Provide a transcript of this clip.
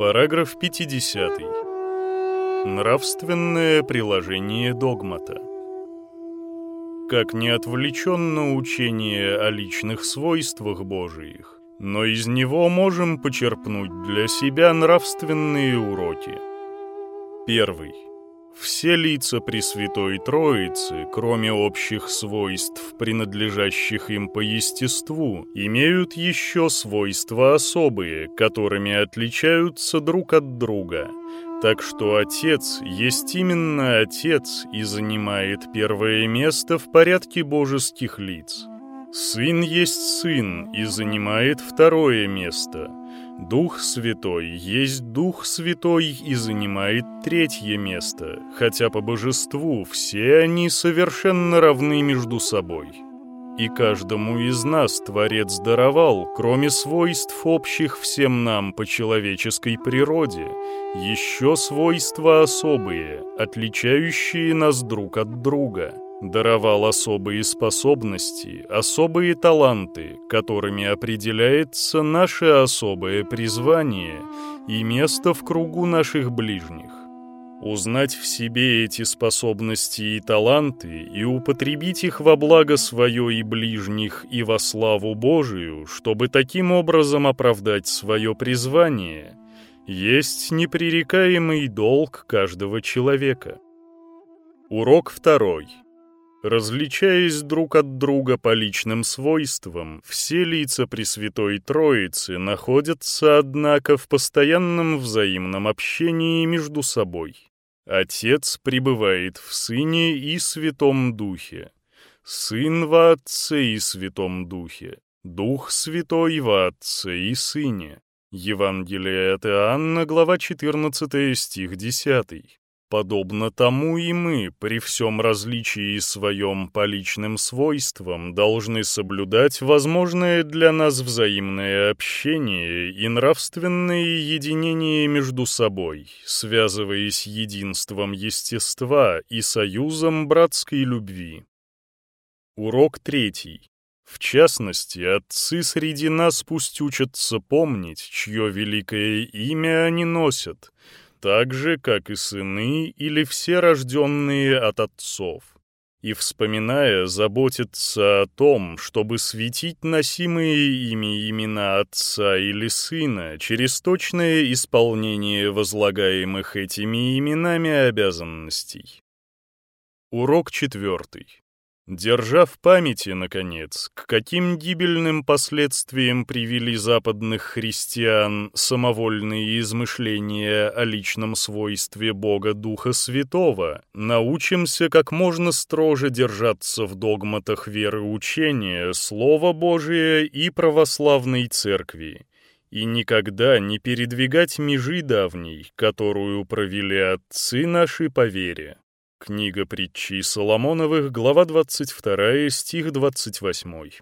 Параграф 50. Нравственное приложение догмата. Как не отвлеченно учение о личных свойствах Божиих, но из него можем почерпнуть для себя нравственные уроки. Первый. Все лица Пресвятой Троицы, кроме общих свойств, принадлежащих им по естеству, имеют еще свойства особые, которыми отличаются друг от друга. Так что Отец есть именно Отец и занимает первое место в порядке божеских лиц. Сын есть Сын и занимает второе место – Дух Святой есть Дух Святой и занимает третье место, хотя по божеству все они совершенно равны между собой. И каждому из нас Творец даровал, кроме свойств общих всем нам по человеческой природе, еще свойства особые, отличающие нас друг от друга – даровал особые способности, особые таланты, которыми определяется наше особое призвание и место в кругу наших ближних. Узнать в себе эти способности и таланты и употребить их во благо свое и ближних и во славу Божию, чтобы таким образом оправдать свое призвание, есть непререкаемый долг каждого человека. Урок второй. Различаясь друг от друга по личным свойствам, все лица Пресвятой Троицы находятся, однако, в постоянном взаимном общении между собой. Отец пребывает в Сыне и Святом Духе, Сын во Отце и Святом Духе, Дух Святой во Отце и Сыне. Евангелие от Иоанна, глава 14, стих 10. Подобно тому и мы, при всем различии своем по личным свойствам, должны соблюдать возможное для нас взаимное общение и нравственное единение между собой, связываясь единством естества и союзом братской любви. Урок третий. В частности, отцы среди нас пусть учатся помнить, чье великое имя они носят — так же, как и сыны или все рожденные от отцов, и, вспоминая, заботиться о том, чтобы светить носимые ими имена отца или сына через точное исполнение возлагаемых этими именами обязанностей. Урок четвертый. Держа в памяти, наконец, к каким гибельным последствиям привели западных христиан самовольные измышления о личном свойстве Бога Духа Святого, научимся как можно строже держаться в догматах веры учения, Слова Божия и православной Церкви, и никогда не передвигать межи давней, которую провели отцы наши по вере. Книга притчи Соломоновых, глава 22, стих 28.